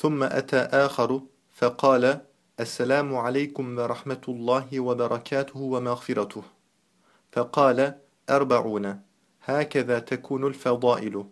ثم أتى آخر فقال السلام عليكم ورحمة الله وبركاته ومغفرته. فقال أربعون. هكذا تكون الفضائل.